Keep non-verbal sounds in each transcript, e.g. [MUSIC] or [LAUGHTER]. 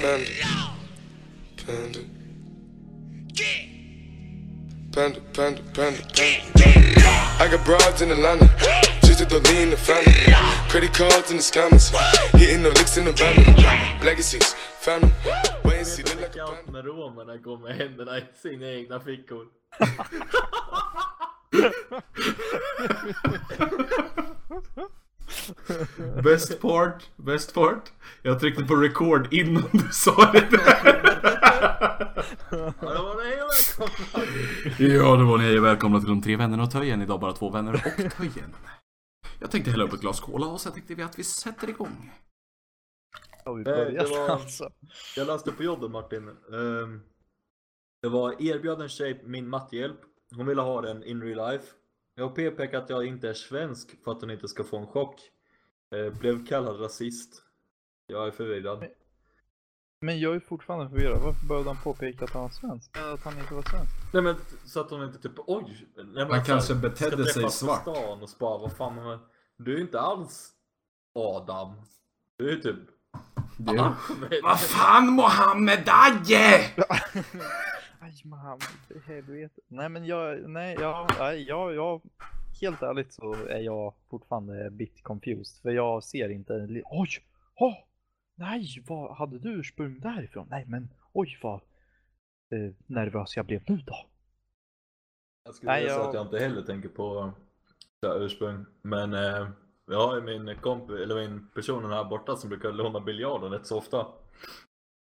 Panda. Panda. Panda, panda, panda. I got broads in Atlanta. Just to the lean the family. Credit cards in the scammers. Hitting the licks in the van. Legacies. Family. Wait and see, look like a Likadant panda. när romerna går med händerna i sina egna fickor. [LAUGHS] Best part, best part. Jag tryckte på record innan du sa det där. Ja, det var det hela välkomna. Ni till de tre vännerna och Töjen. Idag bara två vänner och Töjen. Jag tänkte hälla upp ett glas cola och sen tänkte vi att vi sätter igång. Har vi det börjat var- alltså? Jag läste på jobbet Martin. Ehm, Det var erbjöd en tjej min mattehjälp. Hon ville ha den in real life. Jag har påpekat att jag inte är svensk för att hon inte ska få en chock. Eh, Blev kallad rasist. Jag är förvirrad. Men jag är fortfarande förvirrad. Varför behövde han påpeka att han var svensk? Att han inte var svensk? Nej men så att hon inte typ oj. Nej, Han så kanske här, betedde ska sig svart. stan och spara vad fan men, Du är inte alls Adam. Du är typ Du. Ahmed. Vad fan Mohammed Aje! [LAUGHS] Aj Mohammed, helvete. Nej men jag, nej, jag, nej, jag, jag, helt ärligt så är jag fortfarande bit confused. För jag ser inte, oj, åh, nej, vad hade du ursprung därifrån? Nej men, oj vad eh, nervös jag blev nu då. Jag skulle vilja säga jag- att jag inte heller tänker på här ursprung. Men eh, jag har ju min kompis, eller min personen här borta som brukar låna biljarden rätt så ofta.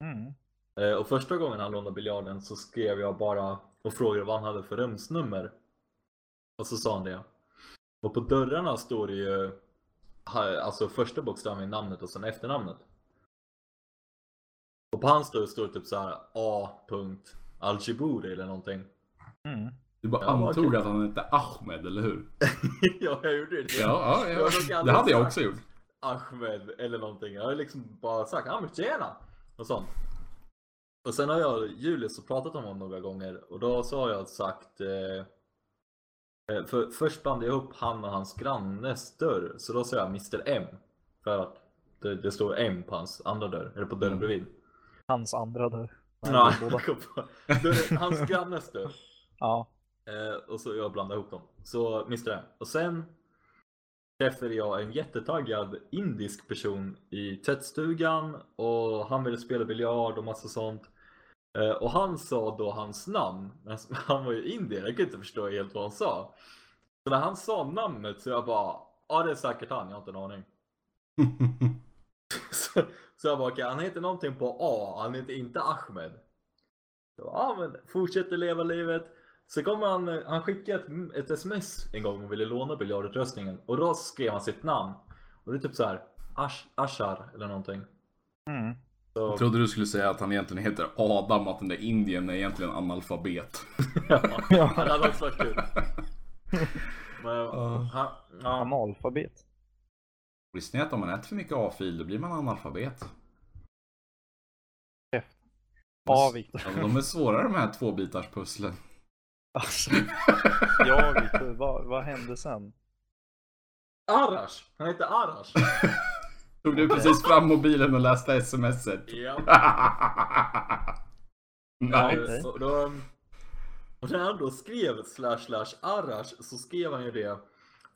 Mm. Eh, och första gången han lånade biljarden så skrev jag bara och frågade vad han hade för rumsnummer. Och så sa han det. Och på dörrarna står det ju alltså första bokstaven i namnet och sen efternamnet. Och på hans dörr står det typ så här A. Eller någonting. Mm. Du bara Ja, antog att han hette Ahmed, eller hur? [LAUGHS] ja, jag gjorde det. Ja, ja, Jag har ja. Det hade jag också gjort. Ahmed eller någonting. Jag har liksom bara sagt ja men tjena! Och sånt. Och sen har jag Julius pratat om honom några gånger och då så har jag sagt eh, för, Först blandade jag ihop han och hans grannes dörr så då sa jag Mr M. För att det, det står M på hans andra dörr, eller på dörren Mm. bredvid. Hans andra där. Nej, dörren, hans grannes dörr. [LAUGHS] Ja. Eh, och så jag blandade ihop dem. Så Mr M. Och sen träffade jag en jättetaggad indisk person i tvättstugan och han ville spela biljard och massa sånt. Eh, och han sa då hans namn, men [LAUGHS] han var ju indier, jag kunde inte förstå helt vad han sa. Så när han sa namnet så jag bara, ja det är säkert han, jag har inte en aning. [LAUGHS] Så, så jag bara, okej han heter någonting på A, han heter inte Ahmed. Så, ja men fortsätter leva livet. Så kommer han, han skickade ett, ett sms en gång och ville låna biljardutrustningen. Och då skrev han sitt namn. Och det är typ så här Ash, Ashar eller någonting. Mm. Så, Jag trodde du skulle säga att han egentligen heter Adam, att den där indien är egentligen analfabet. [LAUGHS] ja, det hade också varit kul. Men, han, ja, Analfabet. Visste ni att om man äter för mycket A-fil, då blir man analfabet? Ja Viktor. Ja, de är svårare de här tvåbitars-pusslen. Alltså. Ja Viktor, vad, vad hände sen? Arash! Han heter Arash. [LAUGHS] Tog du precis fram mobilen och läste smset? ja. [LAUGHS] Okej. Så då, och när han då skrev slash slash Arash så skrev han ju det.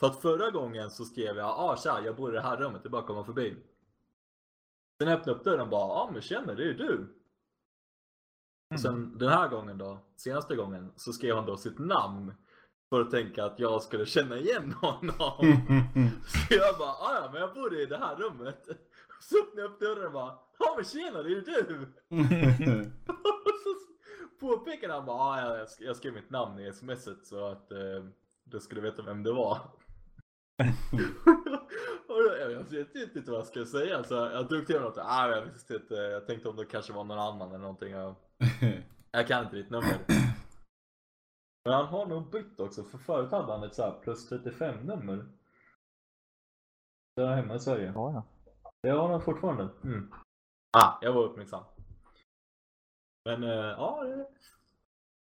För att förra gången så skrev jag ah tja, jag bor i det här rummet, det är bara att komma förbi. Sen öppnade upp dörren och bara ah men känner det är ju du. Och sen den här gången då, senaste gången, så skrev han då sitt namn. För att tänka att jag skulle känna igen [LAUGHS] honom. [LAUGHS] Så jag bara ah ja men jag bor i det här rummet. Så öppnade jag upp dörren och bara ja men tjena det är ju du. [LAUGHS] Och så påpekade han bara, ah, ja, jag sk- jag skrev mitt namn i smset så att eh, du skulle veta vem det var. och då, jag vet inte vad jag ska säga så jag drog till något, ah, jag visste inte, jag tänkte om det kanske var någon annan eller någonting. Jag, jag kan inte ditt nummer. Men han har nog bytt också, för förut hade han ett så här plus 35 nummer. Där hemma i Sverige. Ja, ja. Det har han fortfarande. Mm. Ah, jag var uppmärksam. Men eh, ja.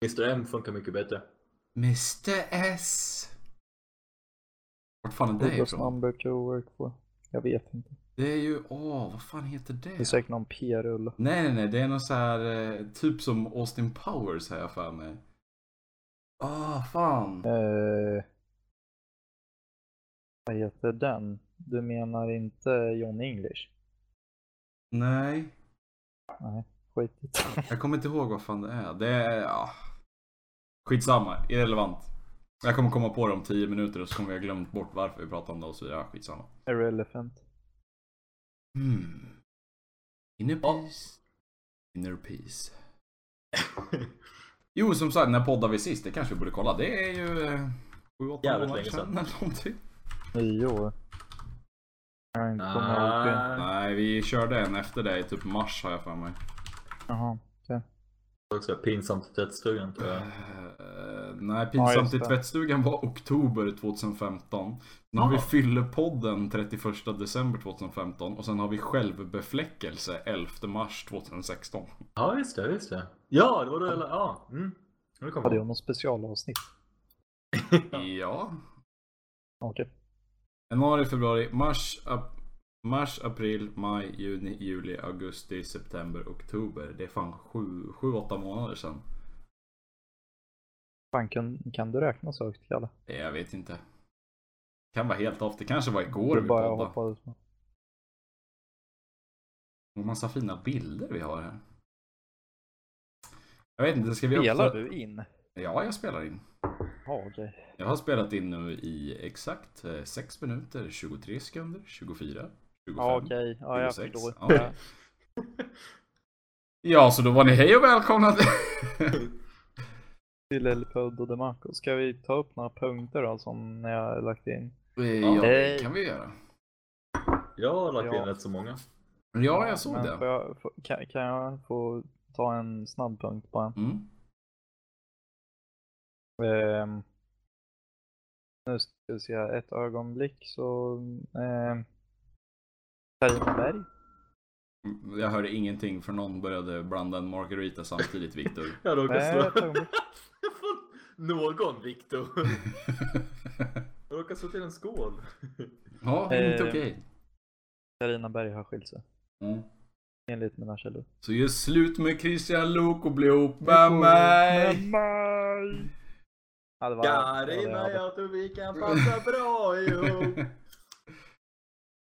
Mr M funkar mycket bättre. Mr S. Vart fan är det ifrån? number two work for? Jag vet inte. Det är ju, åh, vad fan heter det? Det är säkert någon p-rulle. Nej, nej, nej, det är någon så här eh, typ som Austin Powers har jag för mig. Ah, fan. Eh, vad heter den? Du menar inte John English? Nej, Nej, skitigt. [LAUGHS] jag kommer inte ihåg vad fan det är. Det är, ja. Skitsamma, irrelevant. Jag kommer komma på det om 10 minuter och så kommer jag glömt bort varför vi pratar om det och så vidare. Ja, skitsamma. Irrelevant. Hmm. Inner peace. Inner peace. [LAUGHS] Jo, som sagt, när poddade vi sist? Det kanske vi borde kolla. Det är ju eh, 7-8 Jävligt månader sedan eller någonting. Nio år. Nej. Nej, vi körde en efter det i typ mars har jag för mig. Jaha. Också pinsamt i tvättstugan tror jag. Eh, nej, Ja, pinsamt just i det. tvättstugan var oktober 2015. Sen har vi fyllepodden 31 december 2015 och sen har vi självbefläckelse 11 mars 2016. Ja, just det, just det. Ja, det var då jag... Ja. Mm. Nu kommer Hade jag någon specialavsnitt? Ja. Okej. Januari, februari, mars, ap- mars, april, maj, juni, juli, augusti, september, oktober. Det är fan 7-8 månader sedan. Fan, kan, kan du räkna så högt, Kalle? Eh, Jag vet inte. Kan vara helt off. Det kanske var igår Det vi poddade. Och massa fina bilder vi har här. Jag vet inte, ska vi Spelar också... du in? Ja, jag spelar in. Ja, okej. Jag har spelat in nu i exakt eh, 6 minuter, 23 sekunder, 24, 25, Ja, okej. Ja, jag 26. förstår. Okej. [LAUGHS] Ja, så då var ni hej och välkomna till... [LAUGHS] Till LPUD och DeMarco. Ska vi ta upp några punkter då som ni har lagt in? ja, det kan vi göra. Jag har lagt Ja. in rätt så många. Ja, jag såg Men det. Får jag, får, kan, kan jag få ta en snabb punkt bara? Mm. Ehm, nu ska vi se ett ögonblick så... Carina Berg. Jag hörde ingenting för någon började blanda en margarita samtidigt, Viktor. [LAUGHS] Jag ett slå... [LAUGHS] Någon, Viktor. [LAUGHS] Jag råkar slå till en skål. ja, det är inte okej. Carina Berg har skilt sig. Mm. Enligt mina källor. Så gör slut med Christian Luuk och bli ihop med mig. Med mig! Ja, det var, det var det jag Carina, jag tror vi kan passa bra ihop.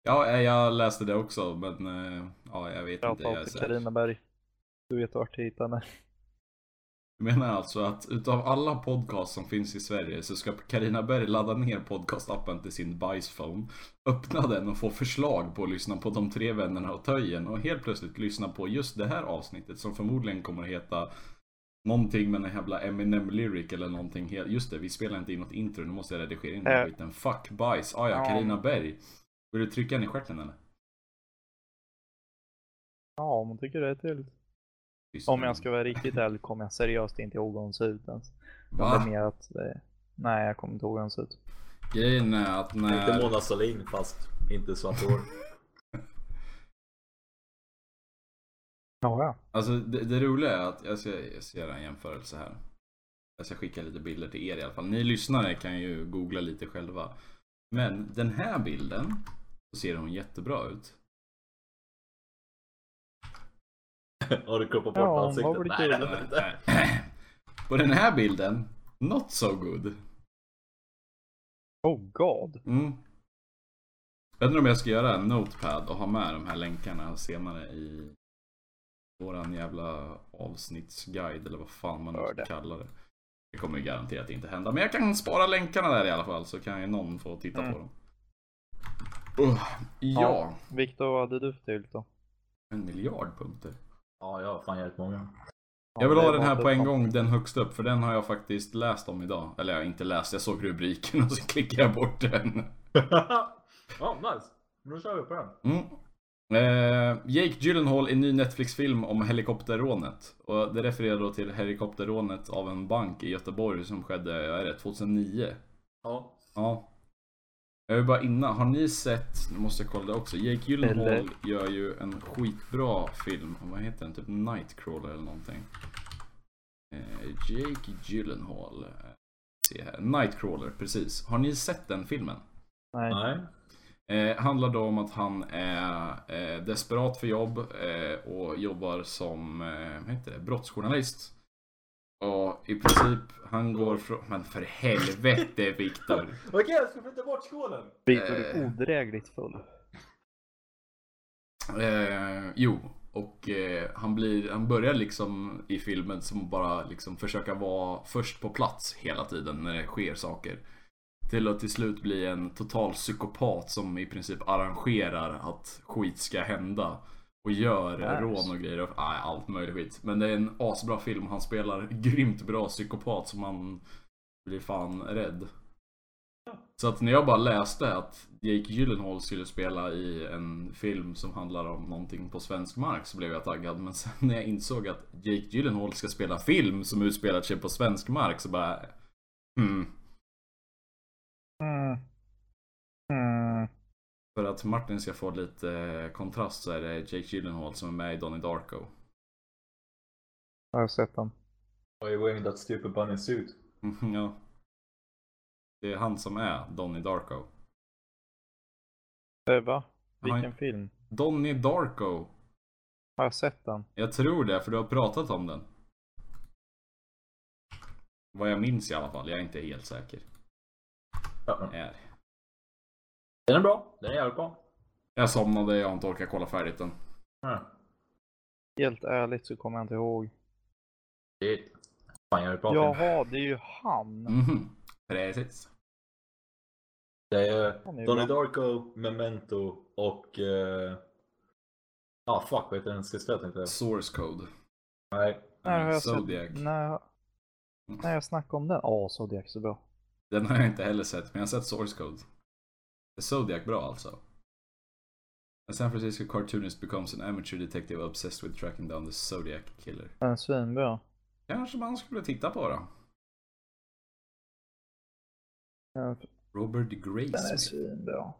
Ja, eh, jag läste det också, men eh, ja, jag vet inte. Jag är Shoutout till säker. Carina Berg. Du vet vart du hittar mig. Jag menar alltså att utav alla podcasts som finns i Sverige så ska Karina Berg ladda ner podcastappen till sin bajsphone, öppna den och få förslag på att lyssna på de tre vännerna och töjen och helt plötsligt lyssna på just det här avsnittet som förmodligen kommer att heta Någonting med en jävla Eminem lyric eller någonting helt. Just det, vi spelar inte in något intro, nu måste jag redigera in den Äh. skiten. Fuck bajs. Ah, Ja. Karina Berg. Vill du trycka henne i stjärten eller? Ja, om hon tycker det är trevligt. Om jag ska vara riktigt ärlig kommer jag seriöst inte ihåg hur hon ser ut ens. Va? Det är mer att, eh, nej jag kommer inte ihåg hur hon ser ut. Grejen är att Inte när... Mona Sahlin fast inte svart hår. [LAUGHS] Ja, ja. Alltså det, det roliga är att jag ska, jag ska göra en jämförelse här. Jag ska skicka lite bilder till er i alla fall. Ni lyssnare kan ju googla lite själva. Men den här bilden så ser hon jättebra ut. [LAUGHS] Har du kroppat bort Ja, ansiktet? Nej, var inte. [LAUGHS] På den här bilden, not so good. Oh god. Mm. Jag undrar om jag ska göra en notepad och ha med de här länkarna senare i våran jävla avsnittsguide eller vad fan man nu ska det. det. Det kommer ju garanterat inte hända. Men jag kan spara länkarna där i alla fall så kan ju någon få titta Mm. på dem. Uh, ja. Viktor, vad hade du för då? en miljard punkter. Ja, jag har fan jävligt många. Ja, Jag vill ha den här på en gång, den högst upp, för den har jag faktiskt läst om idag. Eller jag har inte läst, jag såg rubriken [LAUGHS] och så klickade jag bort den. Ja, nice. Men då kör vi på den. Mm. Eh, Jake Gyllenhaal i ny Netflix-film om helikopterrånet. Och det refererar då till helikopterrånet av en bank i Göteborg som skedde, jag är det, 2009? Ja. Ja. Jag vill bara innan, har ni sett, nu måste jag kolla det också, Jake Gyllenhaal Eller- gör ju en skitbra film, vad heter den? Typ Nightcrawler eller någonting. Eh, Jake Gyllenhaal. eh, Se här, Nightcrawler, precis. Har ni sett den filmen? Nej. Nej. Eh, handlar då om att han är eh, desperat för jobb eh, och jobbar som eh, vad heter det, brottsjournalist. Och i princip, han går från... Men för helvete Viktor! [LAUGHS] Okej, jag ska flytta bort skålen. Victor är Eh. odrägligt full. Eh, jo, och eh, han, blir, han börjar liksom i filmen som bara liksom försöka vara först på plats hela tiden när det sker saker. Till att till slut bli en total psykopat som i princip arrangerar att skit ska hända. Och gör Nice. rån och grejer. och- Nej, allt möjligt skit. Men det är en asbra film. Han spelar grymt bra psykopat som man blir fan rädd. Så att när jag bara läste att Jake Gyllenhaal skulle spela i en film som handlar om någonting på svensk mark så blev jag taggad. Men sen när jag insåg att Jake Gyllenhaal ska spela film som utspelar sig på svensk mark så bara... Hmm. Mm. Mm. För att Martin ska få lite eh, kontrast så är det Jake Gyllenhaal som är med i Donnie Darko. Har jag sett den? Are you wearing that stupid bunny suit? [LAUGHS] Ja. Det är han som är Donnie Darko. Eh, va? Vilken film? Donnie Darko. Har jag sett den? Jag tror det, för du har pratat om den. Vad jag minns i alla fall, jag är inte helt säker. Ja. Är. Den är bra. Den är jävligt bra. Jag somnade, jag har inte orkat kolla färdigt den. Ja. Helt ärligt så kommer jag inte ihåg. Det är fan jävligt bra film. Jaha, det är ju han. Mhm. Precis. Det är Han är Donnie bra. Darko, Memento och... Ja, ah, fuck vad heter den jag tänkte? Source Code. Nej. När har jag Zodiac. sett? När, när jag snackade om den? Ja, Zodiac är så bra. Den har jag inte heller sett, men jag har sett Source Code. Är Zodiac bra alltså? A San Francisco cartoonist becomes an amateur detective obsessed with tracking down the Zodiac killer. Den är svinbra. Kanske man skulle titta på då. Ja, Robert Den är svinbra.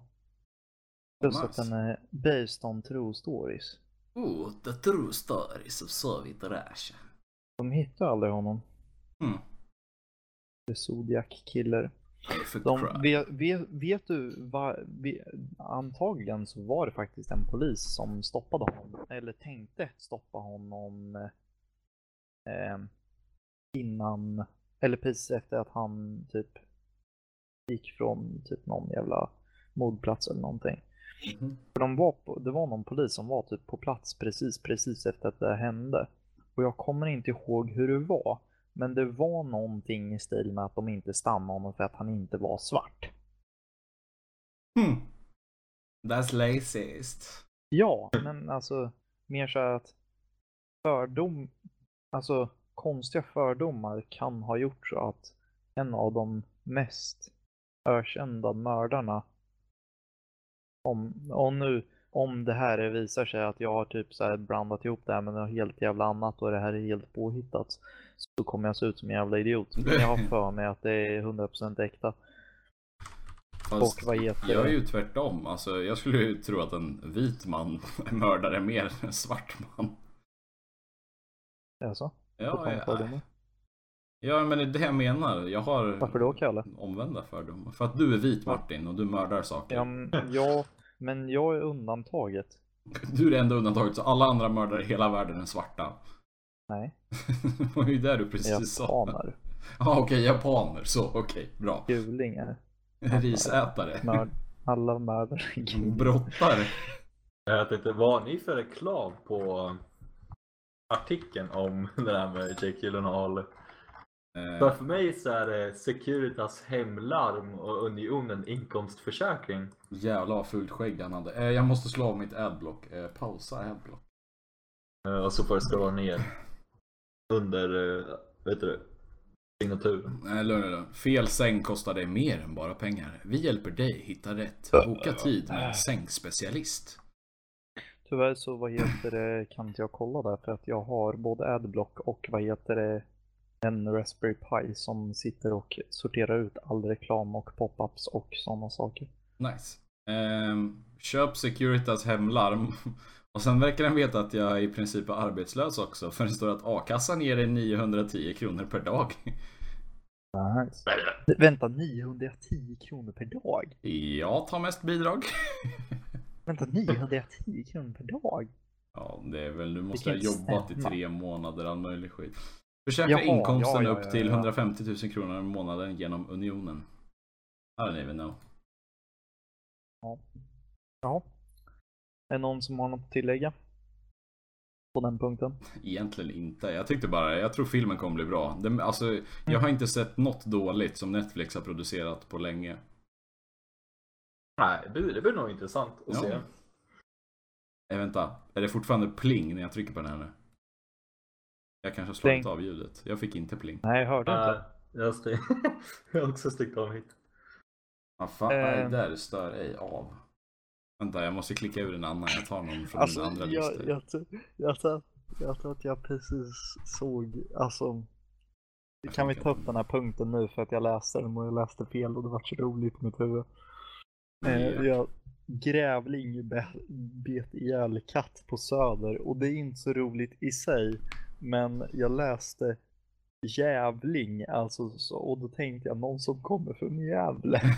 Plus att Nice. den är based on true stories. Oh, the true stories of Soviet Russia. De hittar aldrig honom. Mm. The Zodiac Killer. De, vet, vet, vet du vad? Antagligen så var det faktiskt en polis som stoppade honom. Eller tänkte stoppa honom. Eh, innan. Eller precis efter att han typ gick från typ någon jävla mordplats eller någonting. Mhm. För de var på, det var någon polis som var typ på plats precis, precis efter att det hände. Och jag kommer inte ihåg hur det var. Men det var någonting i stil med att de inte stannade honom för att han inte var svart. Hmm. That's racist. Ja, men alltså mer så att fördom, alltså konstiga fördomar kan ha gjort så att en av de mest ökända mördarna om, och nu, om det här visar sig att jag har typ så här blandat ihop det här med något helt jävla annat och det här är helt påhittat så kommer jag se ut som en jävla idiot. Men jag har för mig att det är 100% äkta. Fast Och vad heter jag är ju tvärtom. Alltså, jag skulle ju tro att en vit man [LAUGHS] är mördare mer än en svart man. Alltså, Ja, om ja, men det är det jag menar. Jag har Varför då Kalle? omvända fördomar. För att du är vit Martin och du mördar saker. Ja, men- ja, men jag är undantaget. Du är det enda undantaget, så alla andra mördare i hela världen är svarta. Nej, [LAUGHS] det var ju det du precis sa. japaner, [LAUGHS] Ja, okej, japaner. Så, okej, bra. gulingar, [LAUGHS] Risätare. mörd, alla mördare. Brottare. Jag tänkte, vad har ni för reklam på artikeln om det där med Jake Gyllenhaal? För Eh, för mig så är det Securitas hemlarm och Unionen inkomstförsäkring. Jävlar vad fult skägg han hade. Eh, jag måste slå av mitt adblock. Eh, pausa adblock. Eh, Och så får det scrolla ner under, eh, vet du signaturen. Nej, lugn, lugn. Fel säng kostar dig mer än bara pengar. Vi hjälper dig hitta rätt. Boka tid med en sängspecialist. Tyvärr så vad heter det, kan inte jag kolla där för att jag har både adblock och vad heter det, en Raspberry Pi som sitter och sorterar ut all reklam och pop-ups och sådana saker. Nice. Ehm, köp Securitas hemlarm. [LAUGHS] Och sen verkar den veta att jag i princip är arbetslös också. För det står att a-kassan ger dig 910 kronor per dag. Nice. Vänta, 910 kronor per dag? Jag tar mest bidrag. [LAUGHS] Vänta, 910 kronor per dag? Ja, det är väl, du måste ha jobbat i tre månader, all möjlig skit. Försäkra Jaha, inkomsten ja, ja, upp ja, till ja. 150 000 kronor i månaden genom Unionen. I don't even know. Ja. Är det någon som har något att tillägga? På den punkten? Egentligen inte. Jag tyckte bara, jag tror filmen kommer bli bra. Den, alltså, jag Mm. har inte sett något dåligt som Netflix har producerat på länge. Nej, det blir, det blir nog intressant att Ja. se. Eh, vänta, är det fortfarande pling när jag trycker på den här nu? Jag kanske har slagit Pling. av ljudet. Jag fick inte pling. Nej, jag hörde inte. Nej, jag, [LAUGHS] jag har också stängt av mitt. Vad fan, Eh. där stör ej av. Vänta, jag måste klicka ur en annan. Jag tar någon från Alltså, min andra jag, lista. jag, tror- jag, tror, jag tror att jag precis såg, alltså Jag kan vi ta upp den här punkten nu för att jag läste den och jag läste fel och det var så roligt i mitt huvud. Eh, Ja. jag, grävling be- bet ihjäl katt på Söder och det är inte så roligt i sig. Men jag läste jävling, alltså så, och då tänkte jag någon som kommer från Gävle. [LAUGHS]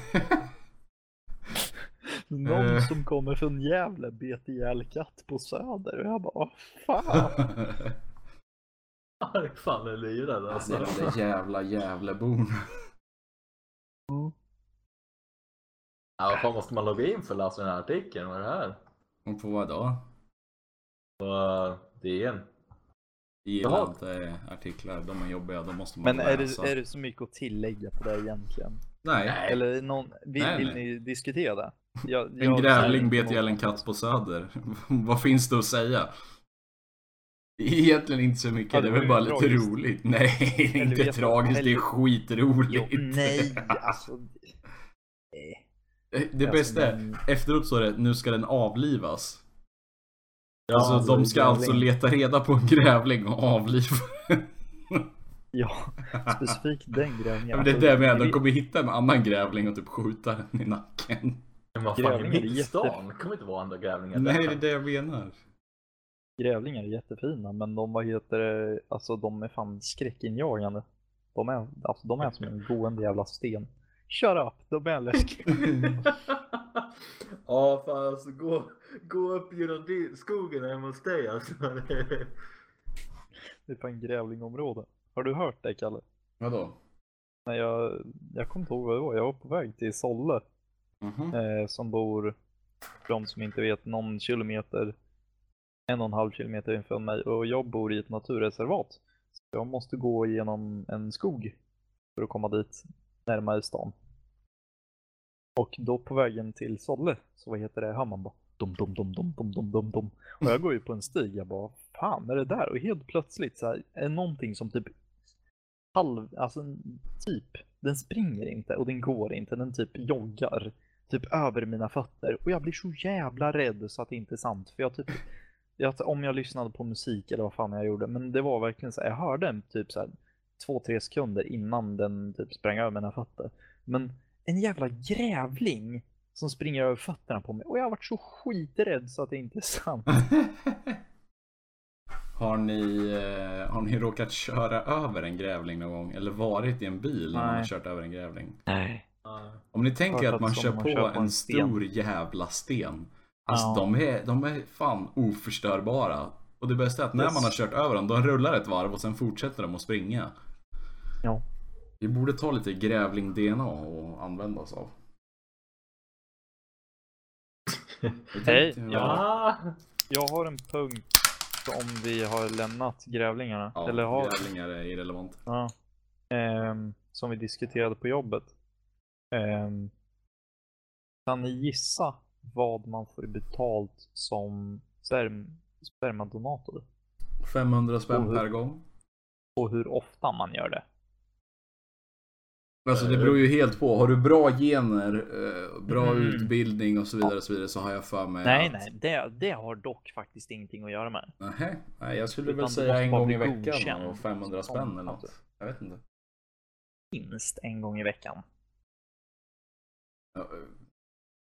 Någon Eh. som kommer från Gävle bet ihjäl katt på Söder och jag bara fan. [LAUGHS] Han är fan en lirare Det alltså. är de där jävla Gävlebon. Ja, vad fan måste man logga in för att läsa den här artikeln? Vad är det här? Och på vad då? På uh, DN? Gillar inte artiklar, de är jobbiga, de måste man Men är läsa. det, är det så mycket att tillägga på det egentligen? Nej, Eller någon, vill, Nej, vill nej. ni diskutera det? Jag, en jag- grävling jag- bet ihjäl en katt på Söder. [LAUGHS] vad finns det att säga? Det Egentligen inte så mycket, Ja, det det är väl var bara lite tragiskt. roligt. [LAUGHS] Nej, det är inte tragiskt, det är skitroligt. Jo, nej, alltså. nej. Det [LAUGHS] Alltså, bästa är, men- efteråt står det nu ska den avlivas. Ja, alltså alltså, de ska alltså leta reda på en grävling och avliva. [LAUGHS] Ja, specifikt den grävlingen. Ja, men det är det jag menar, de kommer hitta en annan grävling och typ skjuta den i nacken. Men vad fan, i mitt jätte- stan det kommer inte vara andra grävlingar Nej, det där. är det jag menar. Grävlingar är jättefina, men de, vad heter det, alltså de är fan skräckinjagande. De är, alltså de är som en gående jävla sten. Shut up, de är läskiga. Ja, fan alltså gå, gå upp genom skogen hemma hos dig alltså. Det är på en grävlingområde. Har du hört det Kalle? Vadå? Nej, jag, jag kommer inte ihåg vad det var. Jag var på väg till Solle. Mhm. eh, som bor, för de som inte vet, någon kilometer, en och en halv kilometer ifrån mig och jag bor i ett naturreservat. Så jag måste gå igenom en skog för att komma dit närmare stan. Och då på vägen till Solle, så vad heter det, hör man bara dom, dom, dom, dom, dom, dom, dom, dom. Och jag går ju på en stig, jag bara, fan är det där? Och helt plötsligt så här, är det någonting som typ halv, alltså typ, den springer inte och den går inte, den typ joggar typ över mina fötter och jag blir så jävla rädd så att det inte är sant för jag typ jag, om jag lyssnade på musik eller vad fan jag gjorde men det var verkligen så här, jag hörde den typ så här två, tre sekunder innan den typ sprang över mina fötter men en jävla grävling som springer över fötterna på mig och jag har varit så skiträdd så att det inte är sant. [LAUGHS] har, ni, eh, har ni råkat köra över en grävling någon gång? Eller varit i en bil när man har Nej. kört över en grävling? Nej. Om ni tänker att man kör på kör på en en stor jävla sten. Alltså Ja. de, är, de är fan oförstörbara. Och det bästa är att när man har kört över dem, de rullar ett varv och sen fortsätter de att springa. Ja. Vi borde ta lite grävling-DNA och använda oss av. Jag Hej, ja. Ja. Jag har en punkt om vi har lämnat grävlingarna. Ja, eller har, grävlingar är irrelevant. Ja. Ehm, som vi diskuterade på jobbet. Ehm, kan ni gissa vad man får betalt som sperm, spermadonator? 500 spänn per gång. Och hur ofta man gör det? Alltså det beror ju helt på. Har du bra gener, eh, bra Mm. utbildning och så vidare, och så vidare så har jag för mig nej, att... nej, det, det har dock faktiskt ingenting att göra med. Nähä. Nej, jag skulle Utan väl säga en gång i veckan och 500 spänn eller att- något. Jag vet inte. Minst en gång i veckan. Eh,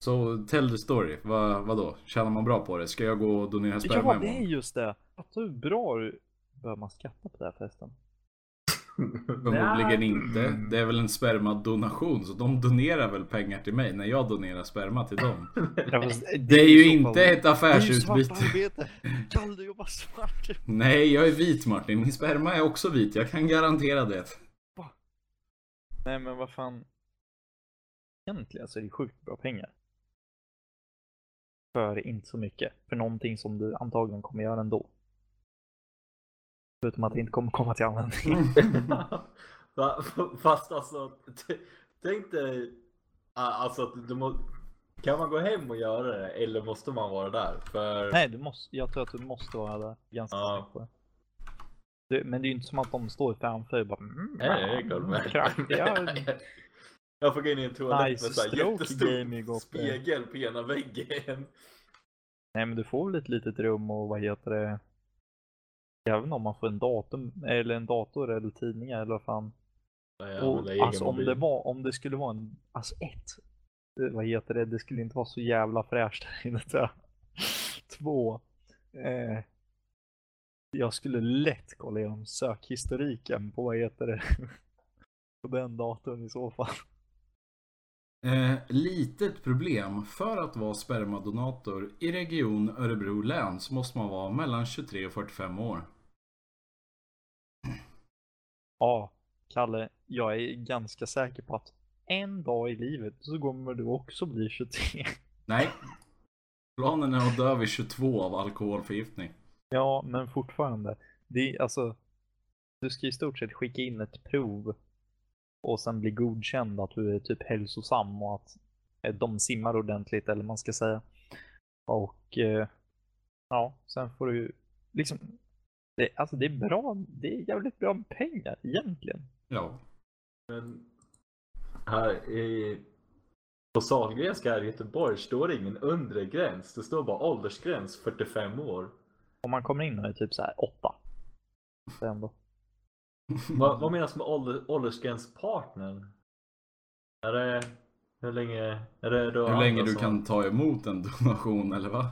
Så tell the story. Vad, vadå? Tjänar man bra på det? Ska jag gå och donera sperma Ja, det är just det. Fatta hur bra du... Bör man skratta på det här förresten? [LAUGHS] Förmodligen inte. Det är väl en spermadonation så de donerar väl pengar till mig när jag donerar sperma till dem. Det är ju inte ett affärsutbyte. Kalle, du jobbar svart. Nej, jag är vit Martin. Min sperma är också vit. Jag kan garantera det. Nej men vad fan. Egentligen så är det sjukt bra pengar. För inte så mycket. För någonting som du antagligen kommer göra ändå. Förutom att det inte kommer komma till användning. [LAUGHS] Va- Fast alltså, tänk dig, alltså att du må, kan man gå hem och göra det eller måste man vara där? För Nej, du måste, jag tror att du måste vara där. Ganska Ja. det. Men det är ju inte som att de står framför och bara mm, Nej, det är kraftiga. [LAUGHS] Jag får gå in i en toalett Nice med så jättestor spegel på ena väggen. Nej men du får väl ett litet rum och vad heter det? Även om man får en dator eller en dator eller tidningar eller vad fan. Nej, Och, alltså om mobil. det var, om det skulle vara en, alltså ett, vad heter det, det skulle inte vara så jävla fräscht där inne tror jag. Två, eh, jag skulle lätt kolla igenom sökhistoriken på vad heter det, [LAUGHS] på den datorn i så fall. Eh, litet problem. För att vara spermadonator i region Örebro län så måste man vara mellan 23 och 45 år. Ja, Kalle, jag är ganska säker på att en dag i livet så kommer du också bli 23. Nej. Planen är att dö vid 22 av alkoholförgiftning. Ja, men fortfarande. Det är alltså. Du ska i stort sett skicka in ett prov och sen bli godkänd att du är typ hälsosam och att eh, de simmar ordentligt eller man ska säga. Och eh, ja, sen får du liksom. Det, alltså det är bra. Det är jävligt bra med pengar egentligen. Ja. Men här i på Sahlgrenska här i Göteborg står det ingen undre gräns. Det står bara åldersgräns 45 år. Om man kommer in och är typ så här åtta. Så ändå. Vad, vad menas med ålder, åldersgränspartnern? Är det hur länge? Är det då Hur länge du som- kan ta emot en donation eller vad?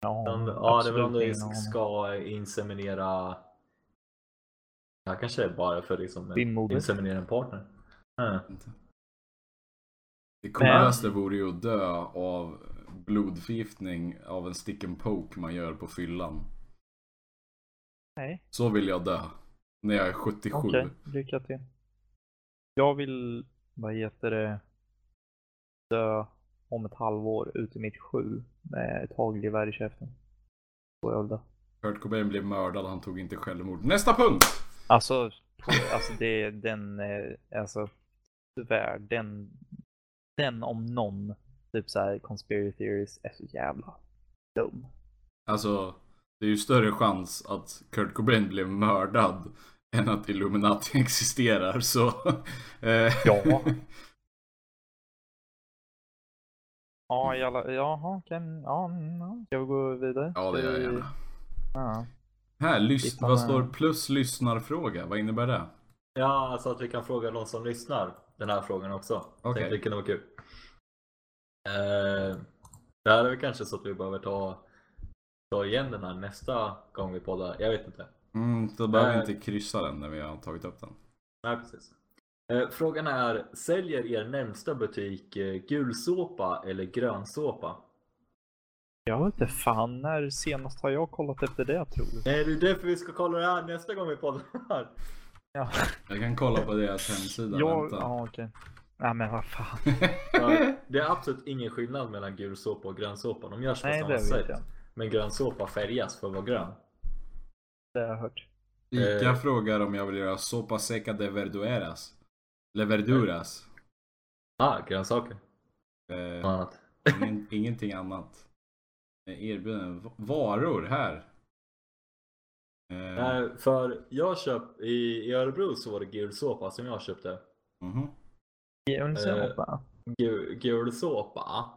Ja, Ja, det är väl om du ska inseminera. Ja, kanske är bara för liksom inseminera en partner. Ja. Det coolaste vore ju att dö av blodförgiftning av en stick and poke man gör på fyllan. Nej. Så vill jag dö. När jag är 77. Okej, lycka till. Jag vill, vad heter det, dö om ett halvår ut i mitt sju med ett hagelgevär i käften. Så jag vill dö. Kurt Cobain blev mördad, han tog inte självmord. Nästa punkt! Alltså, alltså det, den, eh, alltså tyvärr, den, den om någon, typ såhär conspiracy theories är så jävla dum. Alltså, det är ju större chans att Kurt Cobain blev mördad än att Illuminati [LAUGHS] existerar, så... eh, Ja. Ja, i alla, jaha, kan, ja, ja, ska vi gå vidare? ja, det gör jag gärna. Ja. Här, lys- vad står plus lyssnarfråga? Vad innebär det? ja, alltså att vi kan fråga de som lyssnar den här frågan också. Okej. Tänkte det kunde vara kul. Eh, det här är väl kanske så att vi behöver ta, ta igen den här nästa gång vi poddar. Jag vet inte. Mm, då behöver vi Eh. inte kryssa den när vi har tagit upp den. Nej, precis. Eh, frågan är, säljer er närmsta butik eh, gul såpa eller grön såpa? Jag vet inte fan, när senast har jag kollat efter det tror du? Nej, det är därför vi ska kolla det här nästa gång vi poddar. Ja, Jag kan kolla på deras hemsida, jag, vänta. ja okej. Nej men vad fan. Det är absolut ingen skillnad mellan gul såpa och grön såpa. De görs på Nej samma sätt. Men grön såpa färgas för att vara grön. Det har jag hört. Ica Eh. frågar om jag vill göra sopa seca de verduras. Eller verduras. Ah, grönsaker. Eh, annat. ingen, ingenting annat. Eh, Erbjuden varor här. Eh, Nej, för jag köp i, i Örebro så var det gul såpa som jag köpte. mhm. Gul Eh, såpa. Gul, gul såpa.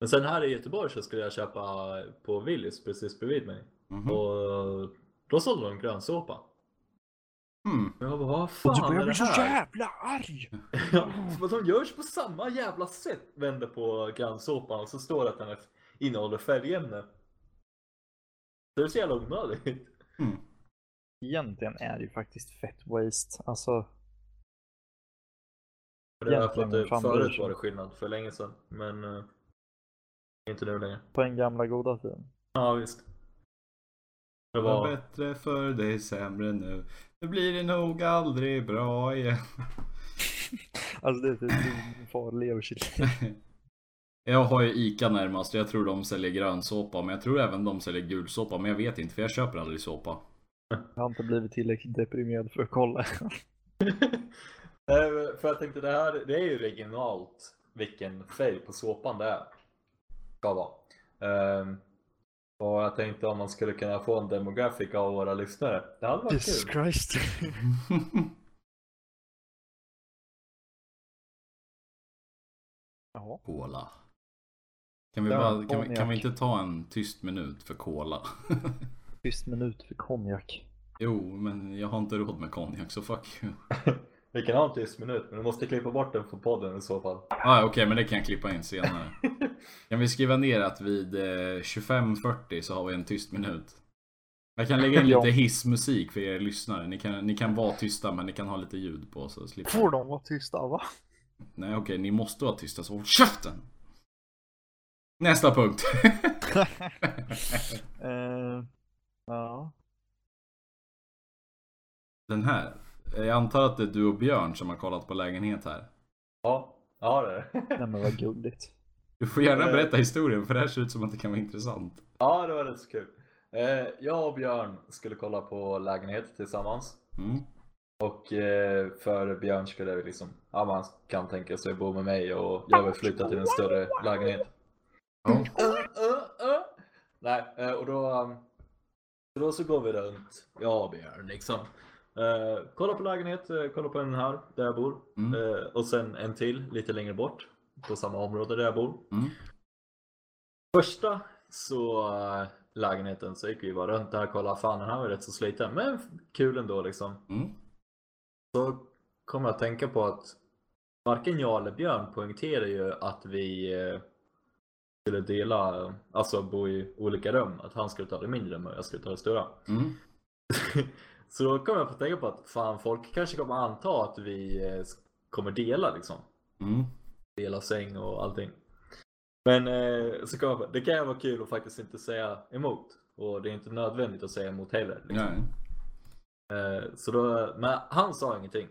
Men sen här i Göteborg så skulle jag köpa på Willys precis bredvid mig. Mhm. Och då sålde de grön såpa. Hmm. Och jag bara, vad fan är det här? jävla arg! [LAUGHS] Ja, för de görs på samma jävla sätt. Vänder på grannsåpan och så står det att den är- innehåller färgämne. Det är så jävla onödigt. Hmm. egentligen är det ju faktiskt fett waste. Alltså, För det är för att det, förut var det skillnad för länge sedan. Men eh, inte nu längre. på den gamla goda tiden. Ja visst. Det var bättre för dig, sämre nu. Nu blir det nog aldrig bra igen. [LAUGHS] Alltså det är typ din far lever sitt. [LAUGHS] Jag har ju ICA närmast och jag tror de säljer grönsåpa. Men jag tror även de säljer gulsåpa. Men jag vet inte för jag köper aldrig såpa. Jag har inte blivit tillräckligt deprimerad för att kolla. [LAUGHS] Nej, för jag tänkte det här, det är ju regionalt vilken färg på såpan det är. Ska vara. Ehm, och jag tänkte om man skulle kunna få en demographic av våra lyssnare. Det hade varit Jesus kul. Christ. [LAUGHS] Cola. Kan vi, bara, kan, vi, kan vi inte ta en tyst minut för cola? [LAUGHS] Tyst minut för konjak. jo, men jag har inte råd med konjak så fuck you. [LAUGHS] Vi kan ha en tyst minut men du måste klippa bort den från podden i så fall. Ah, Okej, men det kan jag klippa in senare. [LAUGHS] Kan vi skriva ner att vid eh, 25.40 så har vi en tyst minut? Jag kan lägga in lite hissmusik för er lyssnare. Ni kan, ni kan vara tysta men ni kan ha lite ljud på så slipper Får de vara tysta va? Nej okej, ni måste vara tysta så håll käften! Nästa punkt! [LAUGHS] Eh, ja. Den här. Jag antar att det är du och Björn som har kollat på lägenhet här. Ja, ja det är [LAUGHS] det. Nej men vad gulligt. Du får gärna Eh. berätta historien för det här ser ut som att det kan vara intressant. Ja, det var rätt så kul. Eh, Jag och Björn skulle kolla på lägenhet tillsammans. Mm. Och eh, för Björn skulle det liksom, ja man kan tänka sig att bo med mig och jag vill flytta till en större lägenhet. Ja. Uh, uh, uh. Nej, och då, um, så då så går vi runt, jag och Björn liksom. Eh, kolla på lägenhet, eh, kolla på den här där jag bor. Mm. Eh, och sen en till lite längre bort på samma område där jag bor. Mm. Första så lägenheten så gick vi bara runt där och kollade, fan den här var rätt så sliten men kul ändå liksom. Mm. Så kom jag att tänka på att varken jag eller Björn poängterade ju att vi skulle dela, alltså bo i olika rum. Att han skulle ta det mindre rum och jag skulle ta det stora. [LAUGHS] Så då kom jag att tänka på att fan folk kanske kommer anta att vi eh, kommer dela liksom. Mm. dela säng och allting. Men eh, så kom jag på, det kan ju vara kul att faktiskt inte säga emot. Och det är inte nödvändigt att säga emot heller. Liksom. Nej. Eh, så då, men han sa ingenting.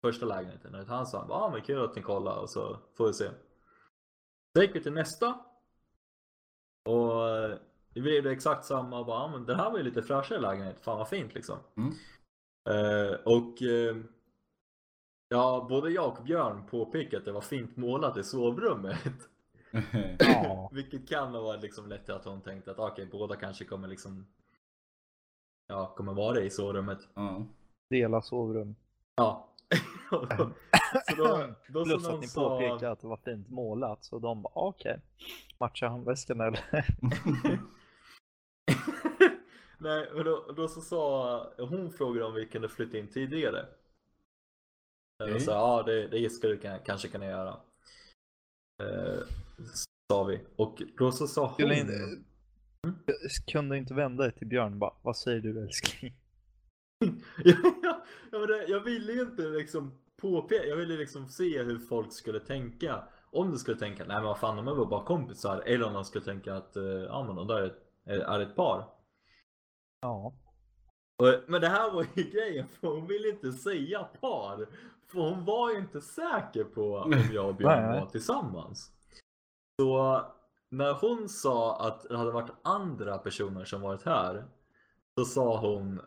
Första lägenheten. utan Han sa ja ah, men kul att ni kollar och så får vi se. Så gick vi till nästa. Och eh, det blev det exakt samma. Bara, ah, men det här var ju lite fräschare lägenhet. Fan vad fint liksom. Mm. Eh, och eh, ja, både jag och Björn påpekade att det var fint målat i sovrummet. [LAUGHS] Ja. [LAUGHS] Vilket kan ha varit liksom lätt till att hon tänkte att okej, båda kanske kommer liksom Ja, kommer vara i sovrummet. ja. Dela sovrum. Ja. [LAUGHS] så då, då Plus att ni sa... påpekade att det var fint målat. Så de bara okej. Matchar handväskan eller? Nej, men då, då så sa hon frågade om vi kunde flytta in tidigare. Okej. Och sa ja, det, det skulle du kan, kanske kunna göra. Eh, sa vi. Och då så sa hon... Inte, kunde inte vända dig till Björn bara, vad säger du älskling? [LAUGHS] ja, ja, jag ville ju inte liksom påpeka, jag ville liksom se hur folk skulle tänka. Om de skulle tänka, nej men vad fan de är väl bara kompisar. Eller om de skulle tänka att, eh, ja men de där är, är, är ett par. Ja. Men det här var ju [LAUGHS] grejen, för hon ville inte säga par. För hon var ju inte säker på om jag och Björn [LAUGHS] var tillsammans. Så när hon sa att det hade varit andra personer som varit här. Så sa hon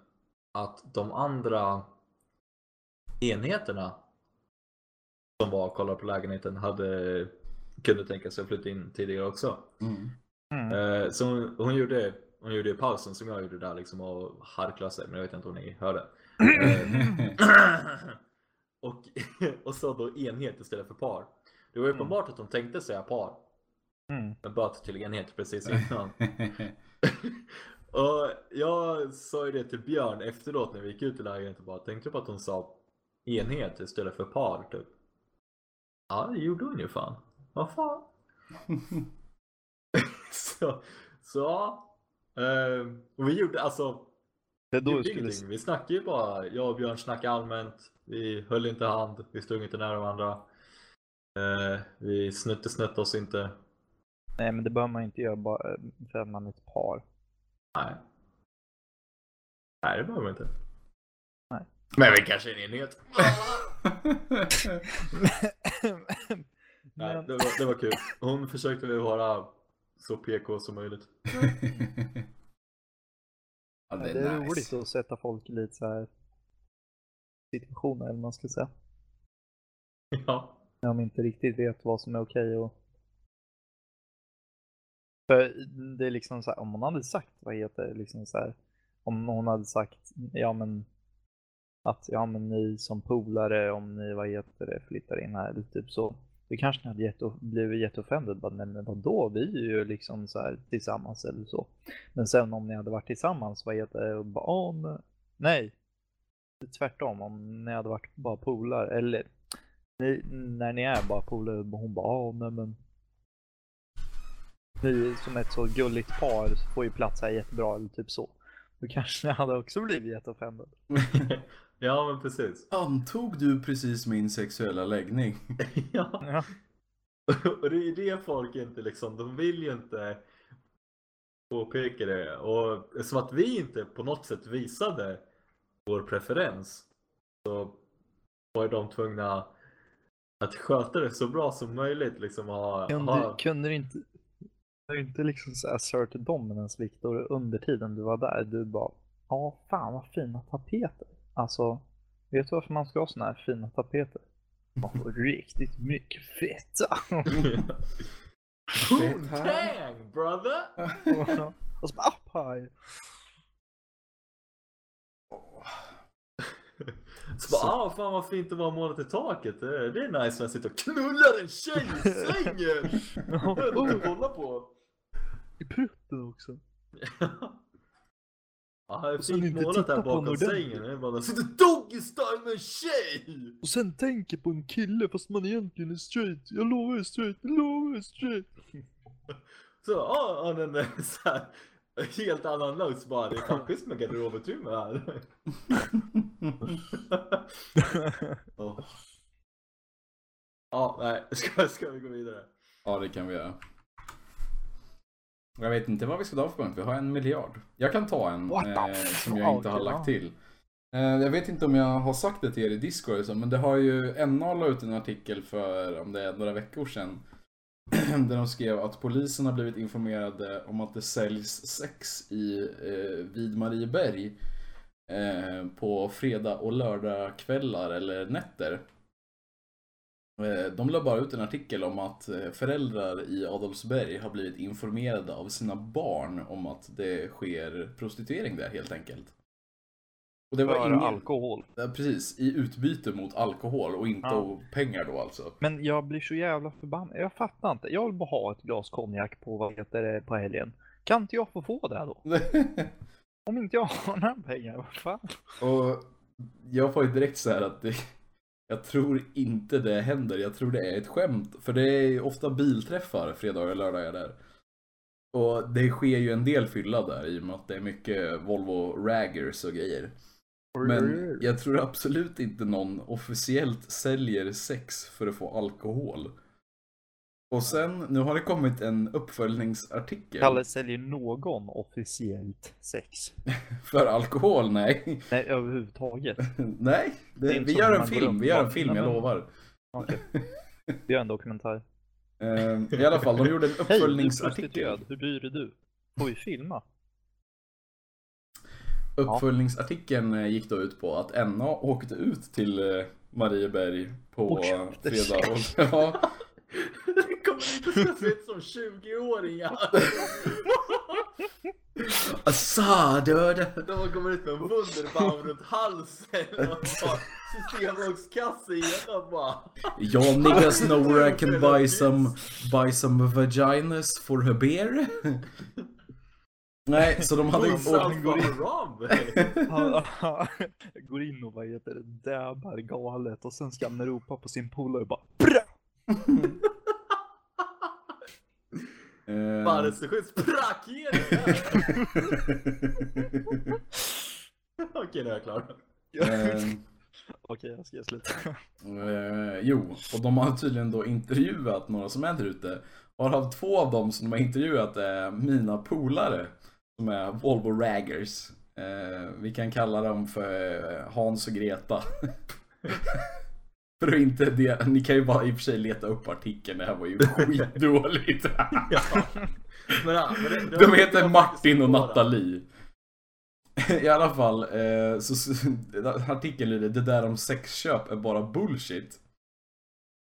att de andra enheterna som var och kollade på lägenheten hade kunde tänka sig att flytta in tidigare också. Mm. Mm. Eh, Så hon, hon gjorde hon gjorde ju pausen som jag gjorde där liksom och harklade sig men jag vet inte om ni hörde. [CLEARS THROAT] Eh, och, [LAUGHS] och så då enhet istället för par. Det var ju Mm. uppenbart att de tänkte säga par. Mm. Men böt till enhet precis [LAUGHS] innan. [LAUGHS] och jag sa ju det till Björn efteråt när vi gick ut i lägenheten bara. Tänkte på att hon sa enhet istället för par typ? Ja det gjorde hon ju fan. Vad fan? så, så Ehm, och vi gjorde alltså. Det är då gjorde skulle... ingenting. Vi snackade ju bara. Jag och Björn snackade allmänt. Vi höll inte hand. Vi stod inte nära varandra. Eh, vi snutte snötte oss inte. Nej men det behöver man inte göra bara eh, för att man är ett par. Nej. Nej, det behöver man inte. Nej. Men vi kanske är en enhet. [LAUGHS] Nej, men, det var, det var kul. Hon försökte vara så PK som möjligt. [LAUGHS] ja, det är, roligt att sätta folk i lite så här situationer eller man ska säga. [LAUGHS] Ja. När de inte riktigt vet vad som är okej och... För det är liksom så här, om hon hade sagt, vad heter det, liksom så här, om hon hade sagt, ja men att ja men ni som polare, om ni, vad heter det, flyttar in här eller typ så. Det kanske ni hade jätte, blivit jätteoffended, bara, nej men vadå, vi är ju liksom så här tillsammans eller så. Men sen om ni hade varit tillsammans, vad heter det, och bara, ah, åh, nej. nej. Tvärtom, om ni hade varit bara polare, eller ni, när ni är bara polare, hon bara, åh nej men. Ni som ett så gulligt par får ju plats här jättebra, eller typ så. Då kanske ni hade också blivit jätteoffended. [LAUGHS] ja, men precis. Antog du precis min sexuella läggning? [LAUGHS] ja. Ja. [LAUGHS] Och det är det folk inte liksom, de vill ju inte påpeka det. Och som att vi inte på något sätt visade vår preferens så var de tvungna att sköta det så bra som möjligt. Liksom ha, Kunde, ha... kunde du inte, kunde inte liksom assert dominance Viktor under tiden du var där? Du bara, ja fan vad fina tapeter. Alltså, vet du varför man ska ha såna här fina tapeter? Man får [LAUGHS] riktigt mycket fetta. Tang brother! [LAUGHS] Och så bara, up high. [LAUGHS] Så bara, ah, fan vad fint det var målat i taket. Det, det är nice när jag sitter och knullar en tjej i sängen! Det är på. I prutten också. Ja, det är Och fint inte målat på bakom sängen. Det är bara, sitter doggy style med en tjej! Och sen tänker på en kille fast man egentligen är straight. Jag lovar jag är straight, jag lovar jag är straight. Så, ja, ah, den är [LAUGHS] så här, helt annan notes bara. Det är schysst med garderobutrymme här. oh. [LAUGHS] Ja, nej, ska, ska vi gå vidare? Ja, det kan vi göra. Jag vet inte vad vi ska ta för punkt. Vi har en miljard. Jag kan ta en eh, som jag inte har lagt till. Eh, jag vet inte om jag har sagt det till er i Discord, så, men det har ju NA la ut en artikel för, om det är några veckor sedan. [CLEARS THROAT] där de skrev att polisen har blivit informerade om att det säljs sex i, eh, vid Marieberg. Eh, på fredag och lördagkvällar eller nätter. Eh, De la bara ut en artikel om att eh, föräldrar i Adolfsberg har blivit informerade av sina barn om att det sker prostituering där helt enkelt. Och det var För ingen... alkohol. Ja, precis, i utbyte mot alkohol och inte Ja. pengar då alltså. Men jag blir så jävla förbannad. Jag fattar inte. Jag vill bara ha ett glas konjak på vad heter det på helgen. Kan inte jag få få det då? [LAUGHS] Om inte jag har några pengar, vad fan? och jag får ju direkt så här att det... Jag tror inte det händer, jag tror det är ett skämt. För det är ofta bilträffar fredagar och lördagar där. Och det sker ju en del fylla där i och med att det är mycket Volvo Raggers och grejer. Men jag tror absolut inte någon officiellt säljer sex för att få alkohol. Och sen, nu har det kommit en uppföljningsartikel. Kalle säljer någon officiellt sex. [LAUGHS] För alkohol? Nej. Nej, överhuvudtaget. [LAUGHS] Nej, Det det, vi gör en film, vi gör en film, jag lovar. Okej. [LAUGHS] Vi gör en dokumentär. Eh, I alla fall, de gjorde en Hej, du uppföljningsartikel. Hur dyr är du? Får vi filma? Uppföljningsartikeln eh, gick då ut på att NA åkte ut till eh, Marieberg på fredag. Och, ja, [LAUGHS] Det kommer inte att se ut som 20-åringar. Assadöd! De kommer ut med en Wunderbaum runt halsen och bara Systembolagskasse i ena bara. Y'all niggas know where I can buy some, buy some vaginas for her beer? Nej, så de hade Ram! Han- han Går in och vad heter det, dabbar galet och sen ska han ropa på sin polare och bara Bra! Eh, Bara så schysst sprack igenom där. Okej, nu är jag klar. Eh, Okej, jag ska sluta. Eh, jo, och de har tydligen då intervjuat några som är där ute. Varav två av dem som de har intervjuat är mina polare. Som är Volvo Raggers. Eh, vi kan kalla dem för Hans och Greta. [LAUGHS] för att inte det, ni kan ju bara i och för sig leta upp artikeln, det här var ju skitdåligt. [LAUGHS] Ja. [LAUGHS] Men, ja, men det, det De heter Martin och Nathalie. [LAUGHS] I alla fall, eh, så, artikeln lyder Det där om sexköp är bara bullshit.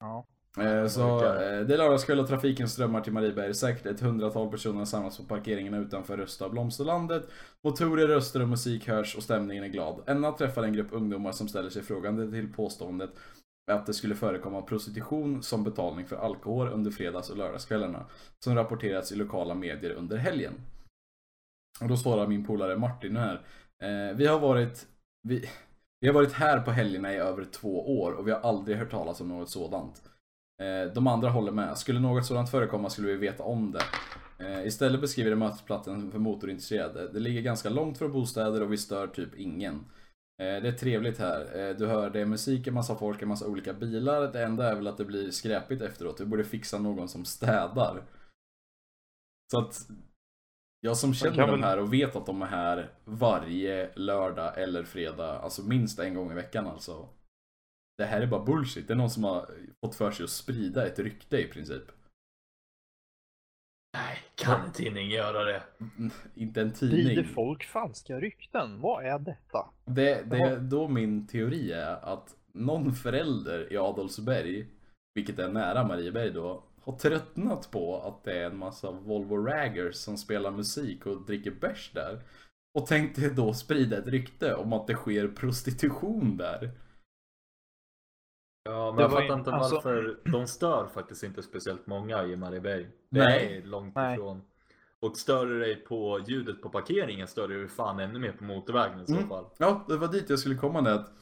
Ja. Eh, Så eh, det är lördagskväll och trafiken strömmar till Marieberg. Säkert ett hundratal personer samlas på parkeringarna utanför Rösta och Blomsterlandet. Motorer, röster och musik hörs och stämningen är glad. En natt träffar en grupp ungdomar som ställer sig frågande till påståendet att det skulle förekomma prostitution som betalning för alkohol under fredags och lördagskvällarna. Som rapporterats i lokala medier under helgen. Och då svarar min polare Martin här. Eh, vi har varit vi, vi har varit här på helgerna i över två år och vi har aldrig hört talas om något sådant. Eh, De andra håller med. Skulle något sådant förekomma skulle vi veta om det. Eh, Istället beskriver det mötesplatsen för motorintresserade. Det ligger ganska långt från bostäder och vi stör typ ingen. Eh, Det är trevligt här. Eh, Du hör det är musik, en massa folk, en massa olika bilar. Det enda är väl att det blir skräpigt efteråt. Vi borde fixa någon som städar. Så att jag som känner de här och vet att de är här varje lördag eller fredag, alltså minst en gång i veckan alltså. Det här är bara bullshit. Det är någon som har fått för sig att sprida ett rykte i princip. Nej, kan en tidning göra det? Mm, Inte en Sprider tidning. folk falska rykten? Vad är detta? Det, det är då min teori är att någon förälder i Adolfsberg, vilket är nära Marieberg då, har tröttnat på att det är en massa Volvo Raggers som spelar musik och dricker bärs där. Och tänkte då sprida ett rykte om att det sker prostitution där. Ja, men Det jag fattar inte alltså- varför de stör faktiskt inte speciellt många i Marieberg. Det Nej. är långt Nej. ifrån. Och stör du dig på ljudet på parkeringen stör du dig fan ännu mer på motorvägen i så Mm. fall. Ja, det var dit jag skulle komma det att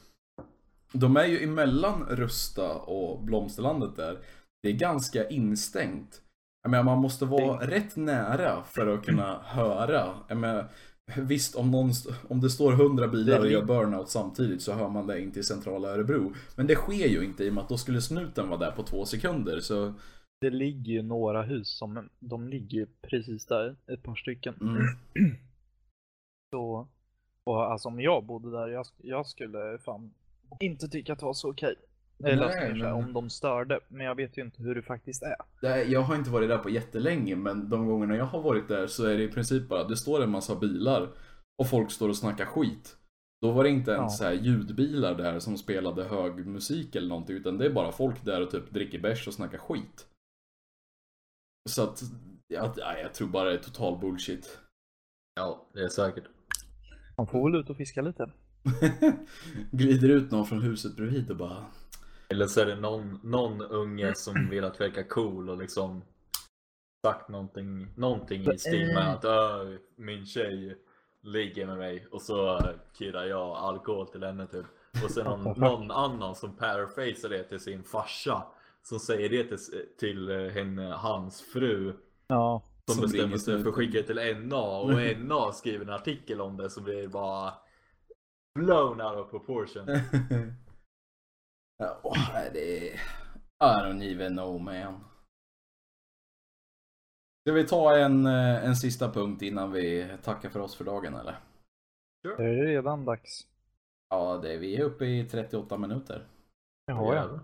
De är ju emellan Rusta och Blomsterlandet där. Det är ganska instängt. Jag menar, man måste vara rätt nära för att kunna höra. Jag menar, [LAUGHS] visst, om, någon, om det står 100 bilar och gör burnout samtidigt så hör man det in till centrala Örebro. Men det sker ju inte i och med att då skulle snuten vara där på två sekunder. Så Det ligger ju några hus som, de ligger precis där, ett par stycken. mm, [CLEARS THROAT] Så, och alltså om jag bodde där, jag, jag skulle fan inte tycka att det var så okej. Eller Nej, Nej, men- om de störde, men jag vet ju inte hur det faktiskt är. det, jag har inte varit där på jättelänge men de gångerna jag har varit där så är det i princip bara, det står en massa bilar och folk står och snackar skit. Då var det inte ens Ja. så här ljudbilar där som spelade hög musik eller någonting utan det är bara folk där och typ dricker bärs och snackar skit. Så att, ja, ja, jag tror bara det är total bullshit. Ja, det är säkert. Man får väl ut och fiska lite. [LAUGHS] Glider ut någon från huset bredvid och bara Eller så är det någon, någon unge som [CLEARS THROAT] velat verka cool och liksom sagt någonting, någonting i stil med att "Ö, min tjej ligger med mig och så kirrar jag alkohol till henne typ. Och sen någon, [LAUGHS] någon annan som paraphrasar det till sin farsa. Som säger det till, till eh, henne, hans fru. Ja, Som, Som bestämmer sig för att skicka till NA och NA skriver en artikel om det så blir det bara blown out of proportion. [LAUGHS] Nej, det är... I don't even know man. Ska vi ta en, eh, en sista punkt innan vi tackar för oss för dagen eller? det är redan dags. Ja, det är, vi är uppe i 38 minuter. Jaha, ja.